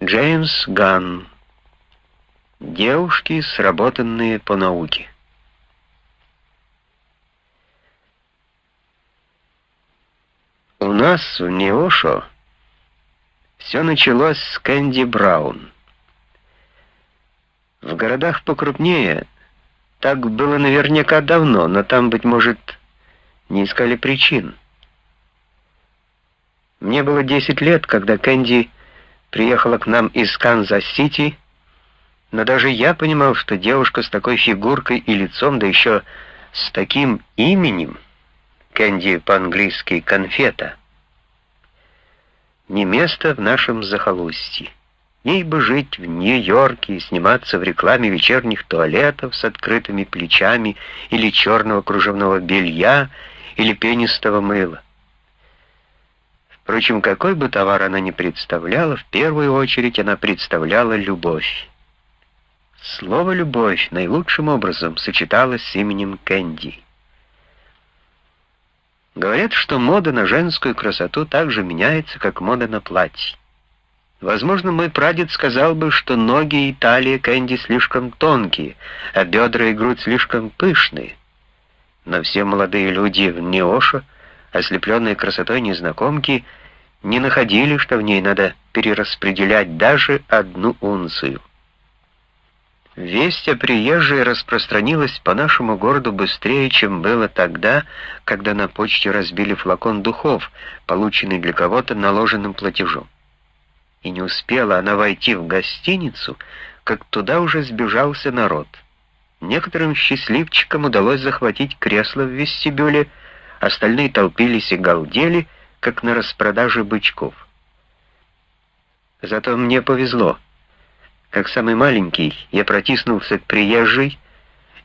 Джеймс Ганн. Девушки, сработанные по науке. У нас в Неошо все началось с Кэнди Браун. В городах покрупнее так было наверняка давно, но там, быть может, не искали причин. Мне было 10 лет, когда Кэнди приехала к нам из Канзас-Сити, но даже я понимал, что девушка с такой фигуркой и лицом, да еще с таким именем, Кэнди по-английски «конфета», не место в нашем захолустье. Ей бы жить в Нью-Йорке и сниматься в рекламе вечерних туалетов с открытыми плечами или черного кружевного белья, или пенистого мыла. Впрочем, какой бы товар она ни представляла, в первую очередь она представляла любовь. Слово «любовь» наилучшим образом сочеталось с именем Кэнди. Говорят, что мода на женскую красоту так же меняется, как мода на платье. Возможно, мой прадед сказал бы, что ноги и талия Кэнди слишком тонкие, а бедра и грудь слишком пышные. Но все молодые люди в Неошо, ослепленные красотой незнакомки, не находили, что в ней надо перераспределять даже одну унцию. Весть о приезжей распространилась по нашему городу быстрее, чем было тогда, когда на почте разбили флакон духов, полученный для кого-то наложенным платежом. И не успела она войти в гостиницу, как туда уже сбежался народ. Некоторым счастливчикам удалось захватить кресло в вестибюле, остальные толпились и галдели, как на распродаже бычков. Зато мне повезло — как самый маленький, я протиснулся к приезжей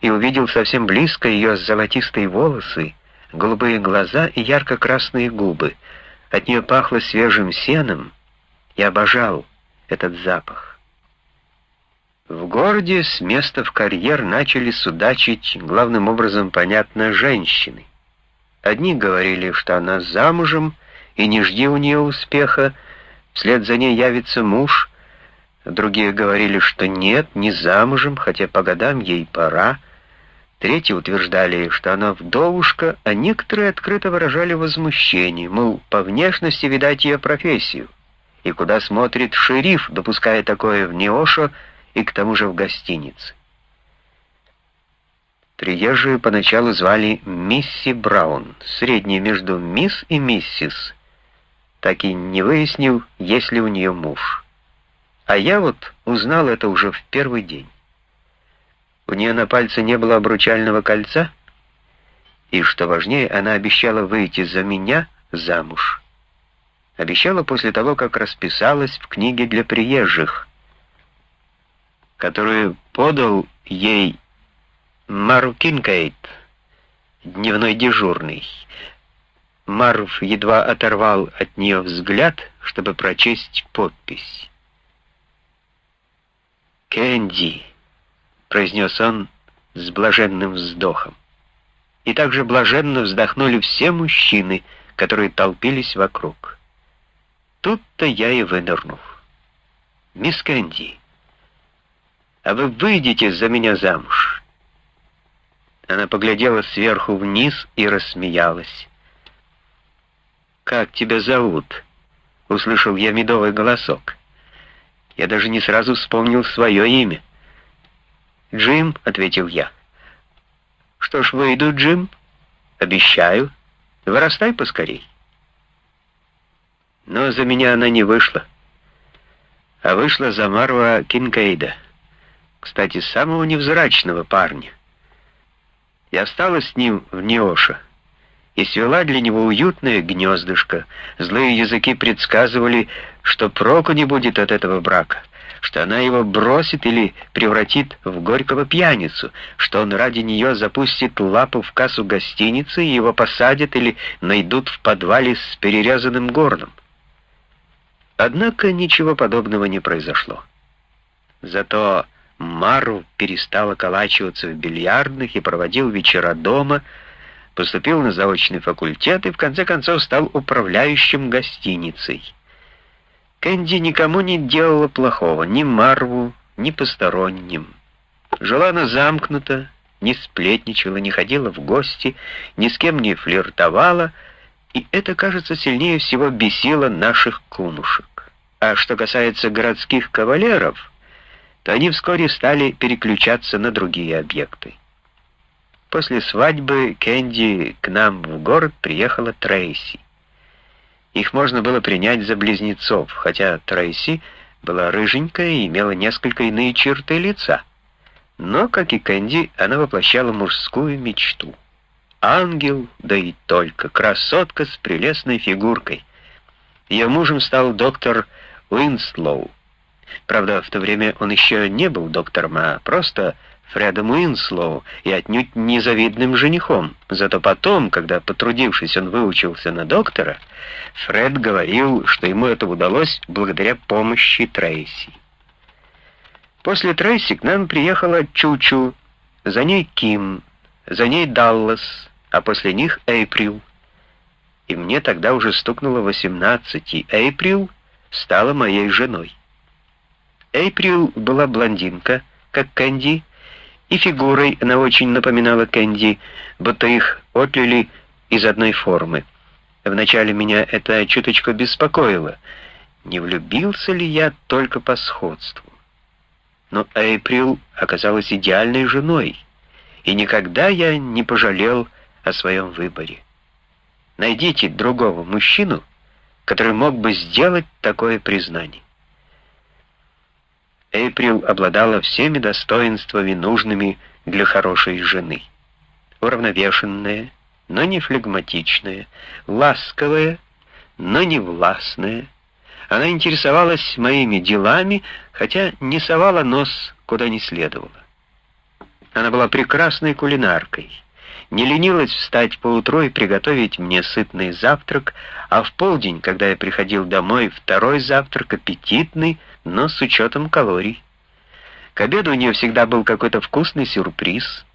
и увидел совсем близко ее золотистые волосы, голубые глаза и ярко-красные губы. От нее пахло свежим сеном. Я обожал этот запах. В городе с места в карьер начали судачить, главным образом, понятно, женщины. Одни говорили, что она замужем, и не жди у нее успеха, вслед за ней явится муж — Другие говорили, что нет, не замужем, хотя по годам ей пора. Третьи утверждали, что она вдовушка, а некоторые открыто выражали возмущение, мол, по внешности видать ее профессию. И куда смотрит шериф, допуская такое в Неошо и к тому же в гостинице. Приезжую поначалу звали Мисси Браун, среднее между мисс и миссис, так и не выяснил, есть ли у нее муж. А я вот узнал это уже в первый день. У нее на пальце не было обручального кольца, и, что важнее, она обещала выйти за меня замуж. Обещала после того, как расписалась в книге для приезжих, которую подал ей Мару Кинкейт, дневной дежурный. Марв едва оторвал от нее взгляд, чтобы прочесть подпись. «Кэнди», — произнес он с блаженным вздохом. И также блаженно вздохнули все мужчины, которые толпились вокруг. Тут-то я и вынырнул. «Мисс Кэнди, а вы выйдете за меня замуж?» Она поглядела сверху вниз и рассмеялась. «Как тебя зовут?» — услышал я медовый голосок. Я даже не сразу вспомнил свое имя. «Джим», — ответил я. «Что ж, выйду, Джим. Обещаю. Вырастай поскорей». Но за меня она не вышла. А вышла за Марва Кинкейда. Кстати, самого невзрачного парня. Я осталась с ним в Неоша и свела для него уютное гнездышко. Злые языки предсказывали, что проку не будет от этого брака, что она его бросит или превратит в горького пьяницу, что он ради нее запустит лапу в кассу гостиницы и его посадят или найдут в подвале с перерезанным горлом. Однако ничего подобного не произошло. Зато Мару перестал околачиваться в бильярдных и проводил вечера дома, поступил на заочный факультет и в конце концов стал управляющим гостиницей. Кэнди никому не делала плохого, ни Марву, ни посторонним. Жила она замкнута, не сплетничала, не ходила в гости, ни с кем не флиртовала, и это, кажется, сильнее всего бесило наших кумушек. А что касается городских кавалеров, то они вскоре стали переключаться на другие объекты. После свадьбы Кэнди к нам в город приехала Трейси. Их можно было принять за близнецов, хотя Трейси была рыженькая и имела несколько иные черты лица. Но, как и Кэнди, она воплощала мужскую мечту. Ангел, да и только, красотка с прелестной фигуркой. Ее мужем стал доктор Уинслоу. Правда, в то время он еще не был доктором, а просто Фредом Уинслоу и отнюдь незавидным женихом. Зато потом, когда, потрудившись, он выучился на доктора, Фред говорил, что ему это удалось благодаря помощи Трейси. После Трейси к нам приехала Чучу, за ней Ким, за ней Даллас, а после них Эйприл. И мне тогда уже стукнуло 18, и Эйприл стала моей женой. Эйприл была блондинка, как Кэнди, и фигурой она очень напоминала Кэнди, будто их отлили из одной формы. Вначале меня это чуточку беспокоило. Не влюбился ли я только по сходству? Но Эйприл оказалась идеальной женой, и никогда я не пожалел о своем выборе. Найдите другого мужчину, который мог бы сделать такое признание. Эйприл обладала всеми достоинствами, нужными для хорошей жены. Уравновешенная, но не флегматичная, ласковая, но не властная. Она интересовалась моими делами, хотя не совала нос куда не следовало. Она была прекрасной кулинаркой, не ленилась встать поутру и приготовить мне сытный завтрак, а в полдень, когда я приходил домой, второй завтрак аппетитный — но с учетом калорий. К обеду у нее всегда был какой-то вкусный сюрприз.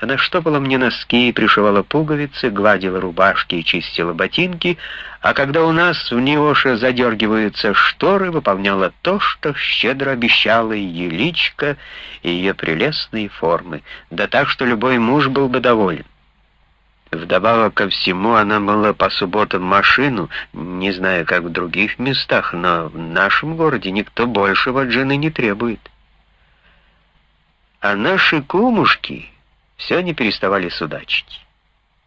Она штопала мне носки, пришивала пуговицы, гладила рубашки и чистила ботинки, а когда у нас в Ниоше задергиваются шторы, выполняла то, что щедро обещала ее личка и ее прелестные формы, да так, что любой муж был бы доволен. Вдобавок ко всему, она мыла по субботам машину, не знаю, как в других местах, но в нашем городе никто большего от жены не требует. А наши кумушки все не переставали судачить.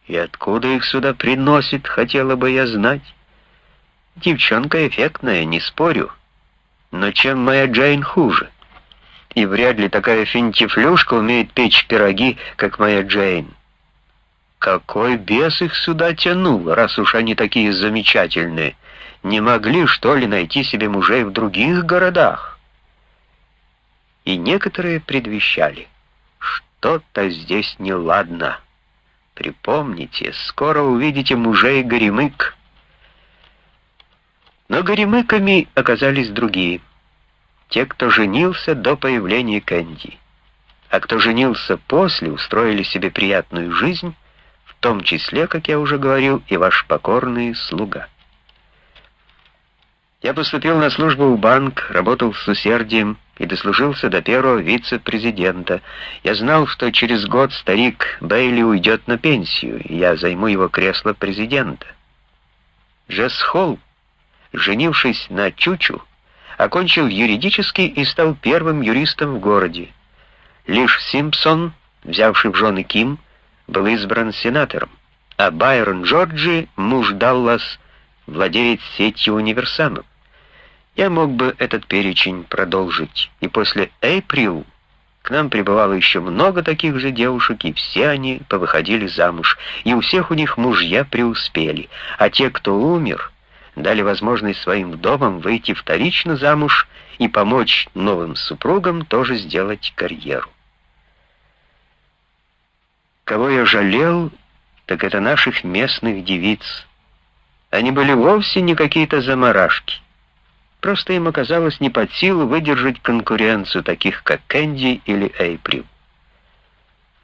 И откуда их сюда приносит, хотела бы я знать. Девчонка эффектная, не спорю. Но чем моя Джейн хуже? И вряд ли такая финтифлюшка умеет печь пироги, как моя Джейн. Какой бес их сюда тянул, раз уж они такие замечательные? Не могли, что ли, найти себе мужей в других городах? И некоторые предвещали, что-то здесь неладно. Припомните, скоро увидите мужей Горемык. Но Горемыками оказались другие. Те, кто женился до появления Кэнди. А кто женился после, устроили себе приятную жизнь, в том числе, как я уже говорил, и ваш покорный слуга. Я поступил на службу в банк, работал с усердием и дослужился до первого вице-президента. Я знал, что через год старик Бейли уйдет на пенсию, и я займу его кресло президента. Джесс Холл, женившись на Чучу, окончил юридический и стал первым юристом в городе. Лишь Симпсон, взявший в жены Ким, был избран сенатором, а Байрон Джорджи, муж Даллас, владеет сетью универсамов. Я мог бы этот перечень продолжить, и после Эйприл к нам прибывало еще много таких же девушек, и все они повыходили замуж, и у всех у них мужья преуспели, а те, кто умер, дали возможность своим вдовам выйти вторично замуж и помочь новым супругам тоже сделать карьеру. Кого я жалел, так это наших местных девиц. Они были вовсе не какие-то заморашки. Просто им оказалось не под силу выдержать конкуренцию таких, как Кэнди или Эйприл.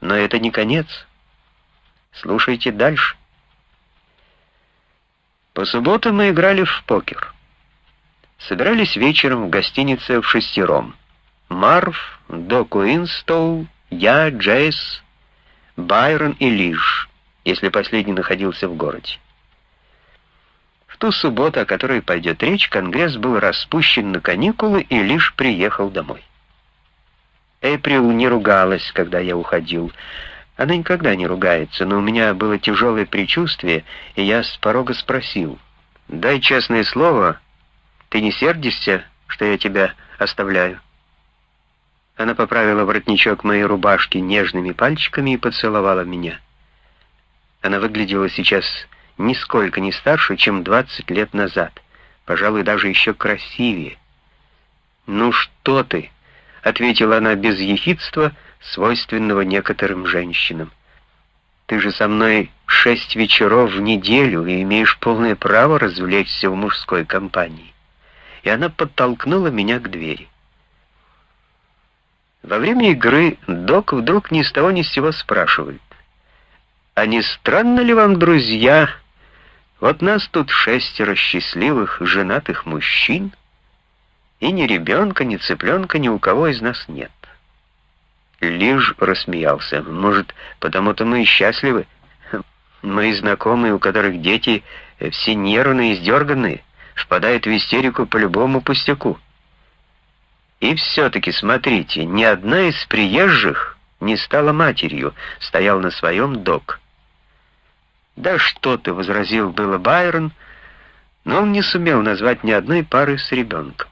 Но это не конец. Слушайте дальше. По субботам мы играли в покер. Собирались вечером в гостинице в шестером. Марв, Док Уинстоу, я, Джейс, Байрон и Лиш, если последний находился в городе. В ту субботу, о которой пойдет речь, Конгресс был распущен на каникулы и лишь приехал домой. Эйприл не ругалась, когда я уходил. Она никогда не ругается, но у меня было тяжелое предчувствие, и я с порога спросил, «Дай честное слово, ты не сердишься, что я тебя оставляю?» Она поправила воротничок моей рубашки нежными пальчиками и поцеловала меня. Она выглядела сейчас нисколько не старше, чем 20 лет назад, пожалуй, даже еще красивее. «Ну что ты?» — ответила она без ехидства, свойственного некоторым женщинам. «Ты же со мной шесть вечеров в неделю и имеешь полное право развлечься в мужской компании». И она подтолкнула меня к двери. Во время игры док вдруг ни с того ни с сего спрашивает. «А не странно ли вам, друзья, вот нас тут шестеро счастливых женатых мужчин, и ни ребенка, ни цыпленка ни у кого из нас нет?» Лишь рассмеялся. «Может, потому-то мы и счастливы? Мои знакомые, у которых дети все нервные и сдерганные, впадают в истерику по любому пустяку». И все-таки, смотрите, ни одна из приезжих не стала матерью, стоял на своем док. «Да что ты!» — возразил было Байрон, но он не сумел назвать ни одной пары с ребенком.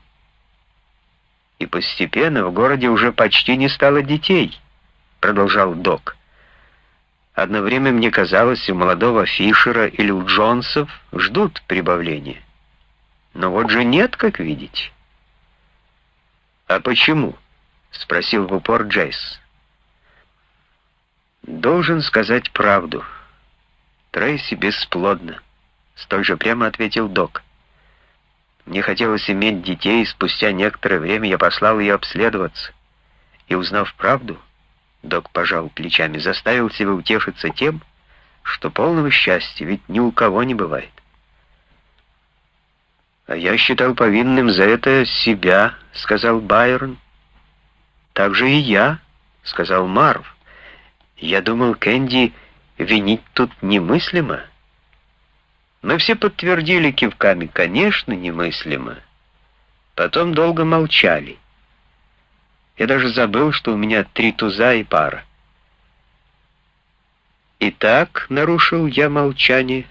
«И постепенно в городе уже почти не стало детей», — продолжал док. «Одно время мне казалось, у молодого Фишера или у Джонсов ждут прибавления. Но вот же нет, как видите». «А почему?» — спросил в упор Джейс. «Должен сказать правду. Трейси бесплодна», — столь же прямо ответил док. «Мне хотелось иметь детей, и спустя некоторое время я послал ее обследоваться. И, узнав правду, док пожал плечами, заставил себя утешиться тем, что полного счастья ведь ни у кого не бывает. «А я считал повинным за это себя», — сказал Байрон. «Так же и я», — сказал Марв. «Я думал, Кэнди винить тут немыслимо». Мы все подтвердили кивками, конечно, немыслимо. Потом долго молчали. Я даже забыл, что у меня три туза и пара. «Итак», — нарушил я молчание.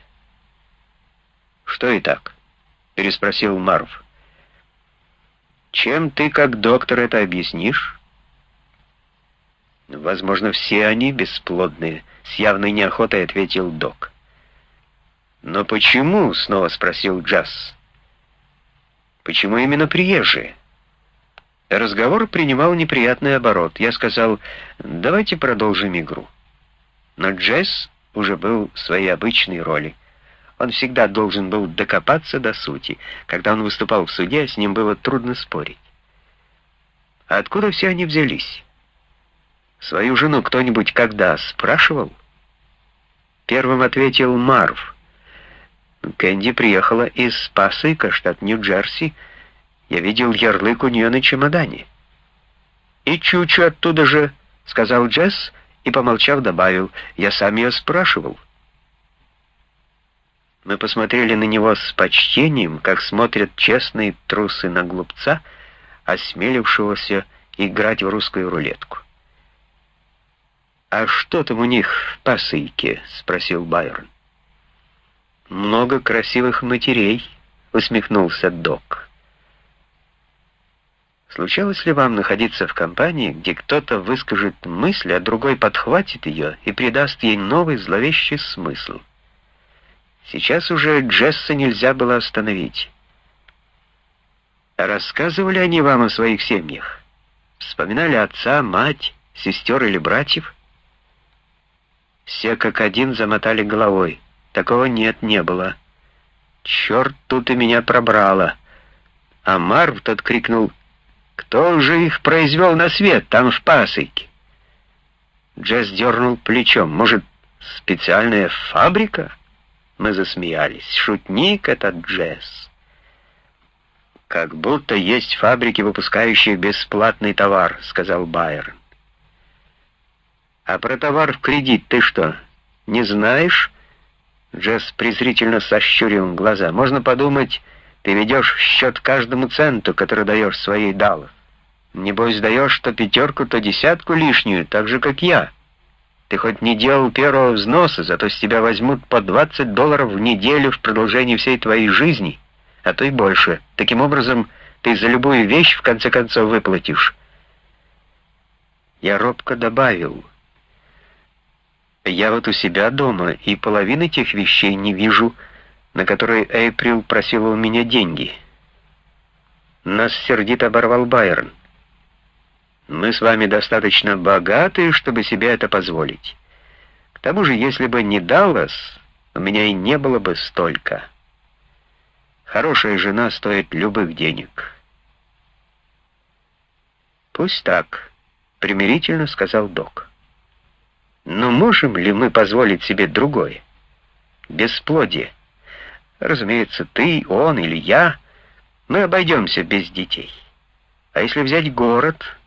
«Что и так?» — переспросил Марв. «Чем ты, как доктор, это объяснишь?» «Возможно, все они бесплодные», — с явной неохотой ответил док. «Но почему?» — снова спросил Джаз. «Почему именно приезжие?» Разговор принимал неприятный оборот. Я сказал, давайте продолжим игру. Но Джесс уже был в своей обычной роли. Он всегда должен был докопаться до сути. Когда он выступал в суде, с ним было трудно спорить. А откуда все они взялись? Свою жену кто-нибудь когда спрашивал? Первым ответил Марв. Кэнди приехала из Пасыка, штат Нью-Джерси. Я видел ярлык у нее на чемодане. «И Чучу оттуда же», — сказал Джесс, и, помолчав, добавил, «Я сам ее спрашивал». Мы посмотрели на него с почтением, как смотрят честные трусы на глупца, осмелившегося играть в русскую рулетку. «А что там у них в пасыке?» — спросил Байрон. «Много красивых матерей», — усмехнулся док. Случалось ли вам находиться в компании, где кто-то выскажет мысль, а другой подхватит ее и придаст ей новый зловещий смысл? Сейчас уже Джесса нельзя было остановить. рассказывали они вам о своих семьях? Вспоминали отца, мать, сестер или братьев? Все как один замотали головой. Такого нет, не было. Черт, тут и меня пробрало. А Марв тот крикнул, «Кто же их произвел на свет там в пасыке?» Джесс дернул плечом. «Может, специальная фабрика?» Мы засмеялись. Шутник этот Джесс. «Как будто есть фабрики, выпускающие бесплатный товар», — сказал Байерн. «А про товар в кредит ты что, не знаешь?» Джесс презрительно сощурил глаза. «Можно подумать, ты ведешь в счет каждому центу, который даешь своей Даллас. Небось, даешь то пятерку, то десятку лишнюю, так же, как я. Ты хоть не делал первого взноса, зато с тебя возьмут по 20 долларов в неделю в продолжении всей твоей жизни, а то и больше. Таким образом, ты за любую вещь в конце концов выплатишь». Я робко добавил. «Я вот у себя дома, и половины тех вещей не вижу, — на который Эйприл просила у меня деньги. Нас сердито оборвал Байрон. Мы с вами достаточно богаты, чтобы себе это позволить. К тому же, если бы не Даллас, у меня и не было бы столько. Хорошая жена стоит любых денег. Пусть так, примирительно сказал док. Но можем ли мы позволить себе другое? Бесплодие. Разумеется, ты, он или я, мы обойдемся без детей. А если взять город,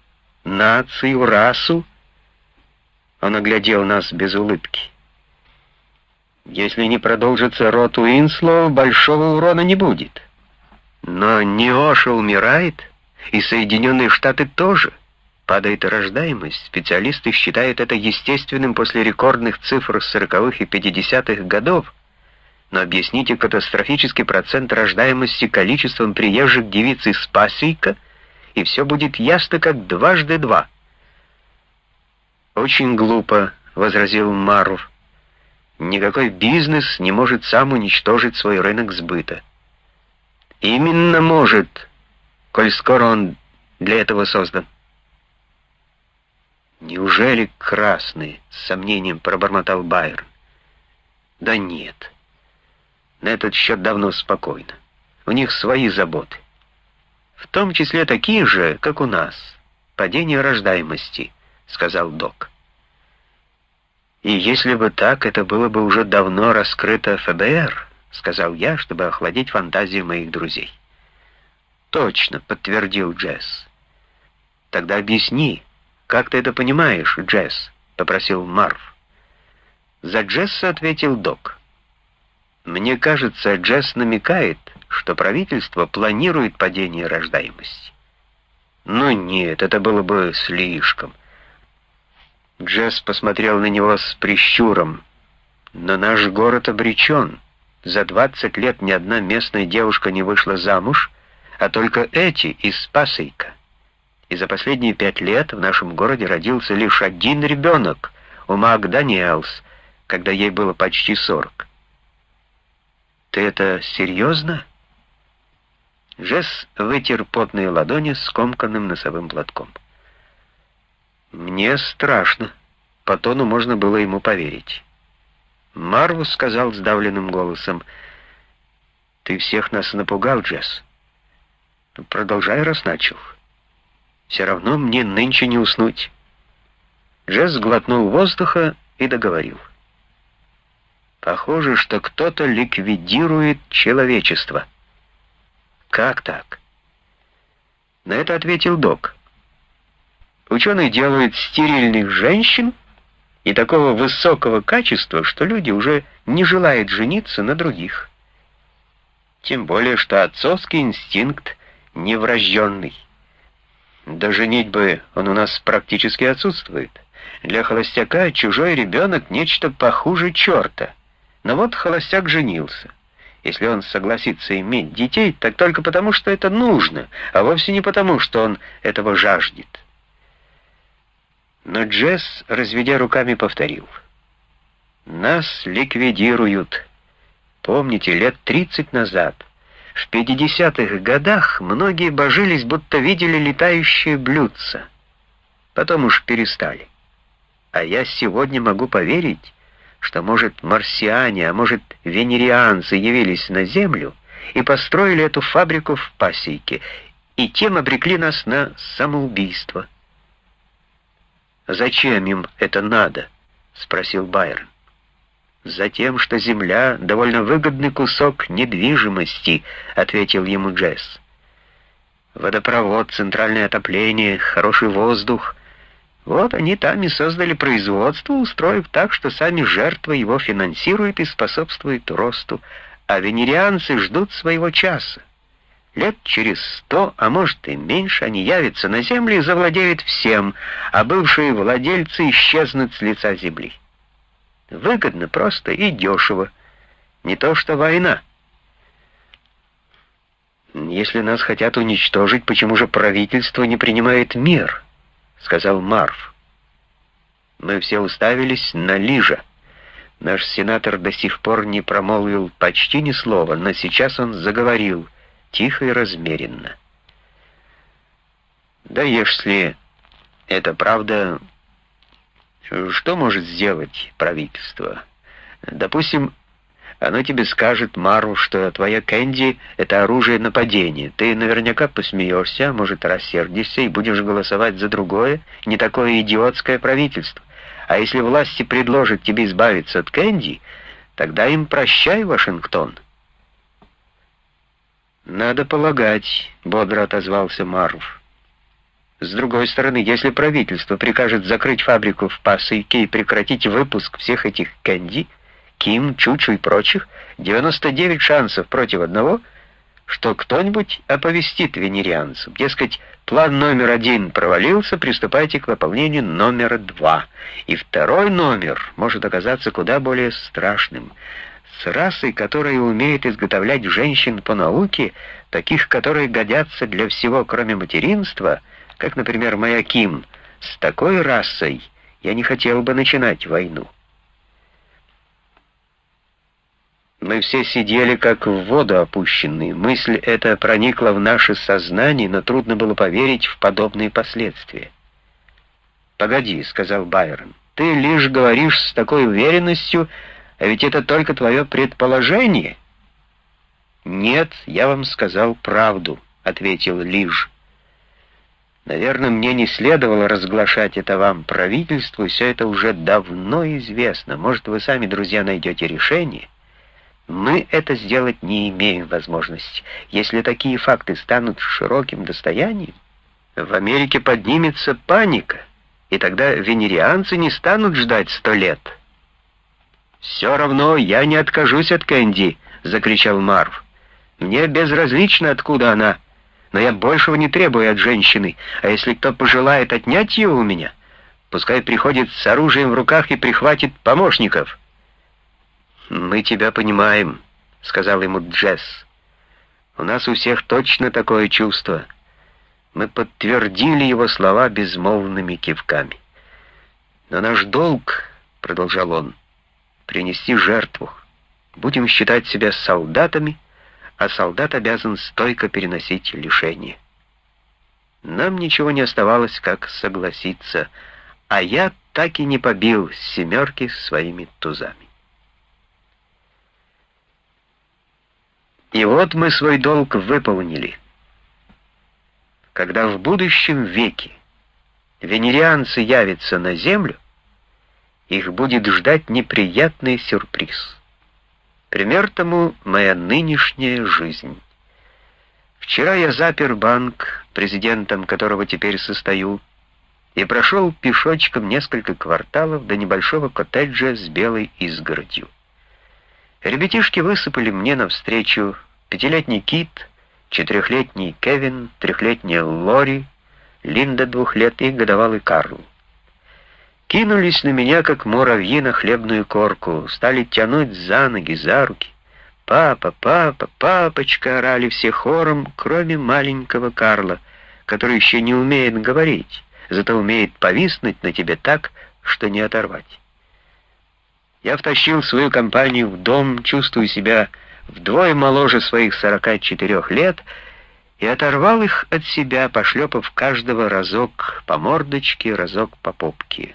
нацию, расу, он оглядел нас без улыбки. Если не продолжится род Уинслоу, большого урона не будет. Но Неоша умирает, и Соединенные Штаты тоже. Падает рождаемость. Специалисты считают это естественным после рекордных цифр 40-х и 50-х годов, но объясните катастрофический процент рождаемости количеством приезжих девиц из Пасейка, и все будет ясно, как дважды два. «Очень глупо», — возразил Маров. «Никакой бизнес не может сам уничтожить свой рынок сбыта». «Именно может, коль скоро он для этого создан». «Неужели красный?» — с сомнением пробормотал Байер. «Да нет». На этот счет давно спокойно. У них свои заботы. В том числе такие же, как у нас. Падение рождаемости, сказал док. И если бы так, это было бы уже давно раскрыто ФБР, сказал я, чтобы охладить фантазию моих друзей. Точно, подтвердил Джесс. Тогда объясни, как ты это понимаешь, Джесс, попросил Марв. За Джесса ответил док. Мне кажется, Джесс намекает, что правительство планирует падение рождаемости. Но нет, это было бы слишком. Джесс посмотрел на него с прищуром. Но наш город обречен. За 20 лет ни одна местная девушка не вышла замуж, а только эти из Пасейка. И за последние пять лет в нашем городе родился лишь один ребенок, у Мак Даниэлс, когда ей было почти 40. «Ты это серьезно?» Жес вытер потные ладони скомканным носовым платком. «Мне страшно». По тону можно было ему поверить. Марвус сказал сдавленным голосом, «Ты всех нас напугал, Джесс. Продолжай, раз начал. Все равно мне нынче не уснуть». Джесс глотнул воздуха и договорил. Похоже, что кто-то ликвидирует человечество. Как так? На это ответил док. Ученые делают стерильных женщин и такого высокого качества, что люди уже не желают жениться на других. Тем более, что отцовский инстинкт неврожденный. До женитьбы он у нас практически отсутствует. Для холостяка чужой ребенок — нечто похуже черта. Но вот холостяк женился. Если он согласится иметь детей, так только потому, что это нужно, а вовсе не потому, что он этого жаждет. Но Джесс, разведя руками, повторил. «Нас ликвидируют. Помните, лет тридцать назад, в 50-х годах, многие божились, будто видели летающие блюдца. Потом уж перестали. А я сегодня могу поверить, что, может, марсиане, а может, венерианцы явились на Землю и построили эту фабрику в пасеке, и тем обрекли нас на самоубийство. «Зачем им это надо?» — спросил Байрон. «Затем, что Земля — довольно выгодный кусок недвижимости», — ответил ему Джесс. водопровод, центральное отопление, хороший воздух. Вот они там и создали производство, устроив так, что сами жертвы его финансируют и способствуют росту, а венерианцы ждут своего часа. Лет через сто, а может и меньше, они явятся на землю и завладеют всем, а бывшие владельцы исчезнут с лица земли. Выгодно просто и дешево. Не то что война. «Если нас хотят уничтожить, почему же правительство не принимает мир?» — сказал Марв. Мы все уставились на Лижа. Наш сенатор до сих пор не промолвил почти ни слова, но сейчас он заговорил, тихо и размеренно. «Да если это правда, что может сделать правительство? Допустим, оно тебе скажет, Мару, что твоя Кэнди — это оружие нападения. Ты наверняка посмеешься, а может, рассердишься и будешь голосовать за другое, не такое идиотское правительство. А если власти предложат тебе избавиться от Кэнди, тогда им прощай, Вашингтон. «Надо полагать», — бодро отозвался Марв. «С другой стороны, если правительство прикажет закрыть фабрику в Пассайке и прекратить выпуск всех этих Кэнди, Ким, Чучу и прочих, 99 шансов против одного, что кто-нибудь оповестит венерианцев. Дескать, план номер один провалился, приступайте к выполнению номера два. И второй номер может оказаться куда более страшным. С расой, которая умеет изготовлять женщин по науке, таких, которые годятся для всего, кроме материнства, как, например, моя Ким, с такой расой я не хотел бы начинать войну. Мы все сидели как в воду опущенные. Мысль эта проникла в наше сознание, но трудно было поверить в подобные последствия. «Погоди», — сказал Байрон, — «ты лишь говоришь с такой уверенностью, а ведь это только твое предположение». «Нет, я вам сказал правду», — ответил Лиж. «Наверное, мне не следовало разглашать это вам, правительству, все это уже давно известно. Может, вы сами, друзья, найдете решение?» Мы это сделать не имеем возможности. Если такие факты станут широким достоянием, в Америке поднимется паника, и тогда венерианцы не станут ждать сто лет. «Все равно я не откажусь от Кэнди», — закричал Марв. «Мне безразлично, откуда она, но я большего не требую от женщины, а если кто пожелает отнять ее у меня, пускай приходит с оружием в руках и прихватит помощников». «Мы тебя понимаем», — сказал ему Джесс. «У нас у всех точно такое чувство». Мы подтвердили его слова безмолвными кивками. «Но наш долг», — продолжал он, — «принести жертву. Будем считать себя солдатами, а солдат обязан стойко переносить лишения». Нам ничего не оставалось, как согласиться, а я так и не побил семерки своими тузами. И вот мы свой долг выполнили. Когда в будущем веке венерианцы явятся на Землю, их будет ждать неприятный сюрприз. Пример тому моя нынешняя жизнь. Вчера я запер банк, президентом которого теперь состою, и прошел пешочком несколько кварталов до небольшого коттеджа с белой изгородью. Ребятишки высыпали мне навстречу пятилетний Кит, четырехлетний Кевин, трехлетняя Лори, Линда двух лет и годовалый Карл. Кинулись на меня, как муравьи на хлебную корку, стали тянуть за ноги, за руки. «Папа, папа, папочка!» — орали все хором, кроме маленького Карла, который еще не умеет говорить, зато умеет повиснуть на тебе так, что не оторвать. Я втащил свою компанию в дом, чувствую себя вдвое моложе своих 44 лет, и оторвал их от себя, пошлепав каждого разок по мордочке, разок по попке.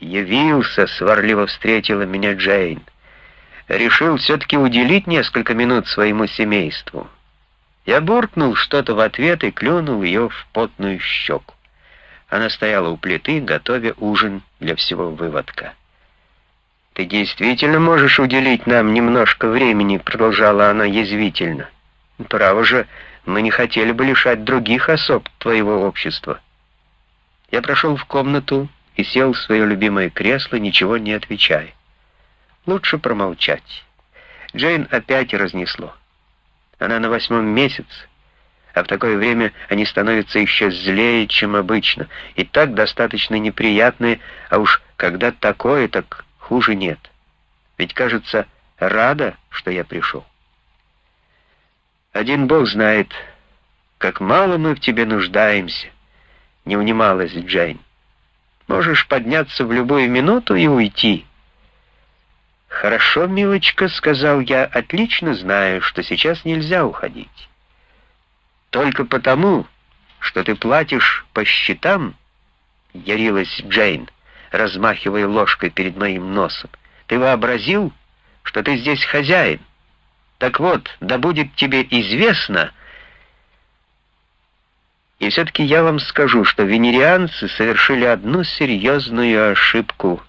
«Явился», — сварливо встретила меня Джейн. «Решил все-таки уделить несколько минут своему семейству». Я буркнул что-то в ответ и клюнул ее в потную щеку. Она стояла у плиты, готовя ужин для всего выводка. «Ты действительно можешь уделить нам немножко времени?» — продолжала она язвительно. «Право же, мы не хотели бы лишать других особ твоего общества. Я прошел в комнату и сел в свое любимое кресло, ничего не отвечая. Лучше промолчать. Джейн опять разнесло. Она на восьмом месяце, а в такое время они становятся еще злее, чем обычно, и так достаточно неприятные, а уж когда такое, так хуже нет. Ведь, кажется, рада, что я пришел. Один Бог знает, как мало мы в тебе нуждаемся, не унималась Джейн. Можешь подняться в любую минуту и уйти. «Хорошо, милочка», — сказал я, — «отлично знаю, что сейчас нельзя уходить. Только потому, что ты платишь по счетам, — ярилась Джейн, размахивая ложкой перед моим носом, — ты вообразил, что ты здесь хозяин. Так вот, да будет тебе известно... И все-таки я вам скажу, что венерианцы совершили одну серьезную ошибку.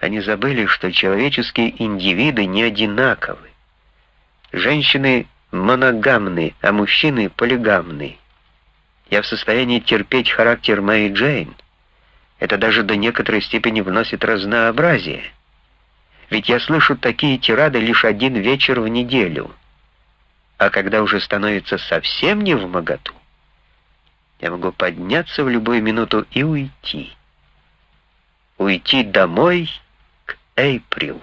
Они забыли, что человеческие индивиды не одинаковы. Женщины моногамны, а мужчины полигамны. Я в состоянии терпеть характер моей Джейн. Это даже до некоторой степени вносит разнообразие. Ведь я слышу такие тирады лишь один вечер в неделю. А когда уже становится совсем не в моготу, я могу подняться в любую минуту и уйти. Уйти домой к Эйприл.